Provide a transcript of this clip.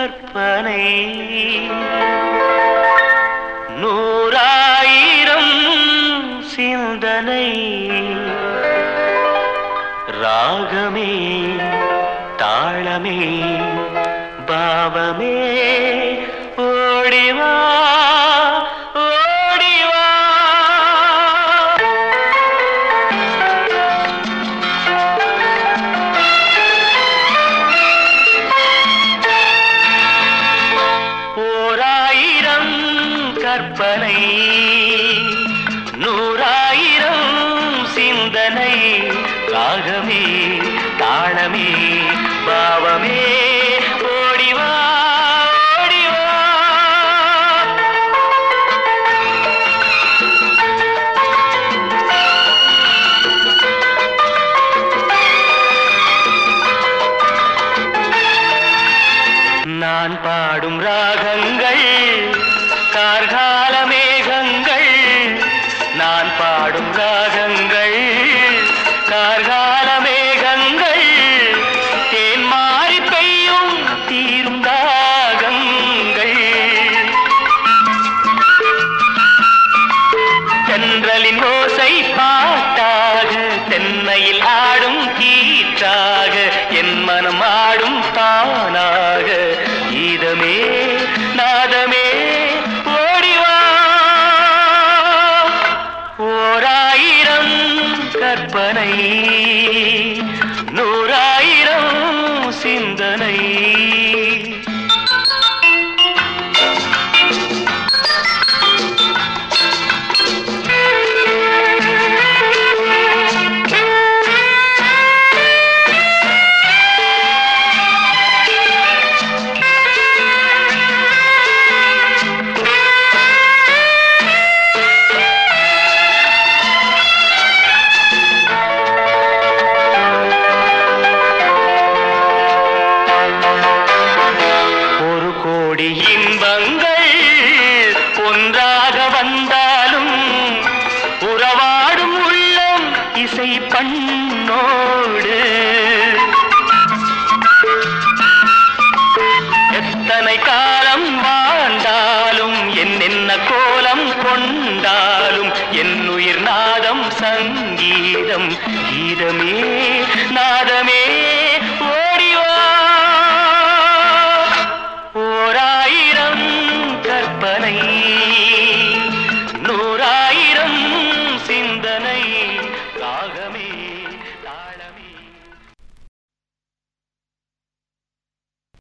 கற்பனை. நூறாயிரம் சிந்தனை. ராகமே தாளமே பாவமே ஓடிவா கற்பனை. நூறாயிரம் சிந்தனை. ராகமே தாளமே பாவமே. நான் பாடும் ராகங்கள் தென்றலின் ஓசை பாட்டாக தென்னையில் ஆடும் கீற்றாக என் மனம் ஆடும் தானாக கீதமே நாதமே ஓடிவா ஓராயிரம் கற்பனை நூறாயிரம் சிந்தனை. இன்பங்கள் ஒன்றாக வந்தாலும் உறவாடும் உள்ளம் இசை பண்ணோடு. எத்தனை காலம் வாழ்ந்தாலும் என்னென்ன கோலம் கொண்டாலும் என் உயிர் நாதம் சங்கீதம் கீதமே நாத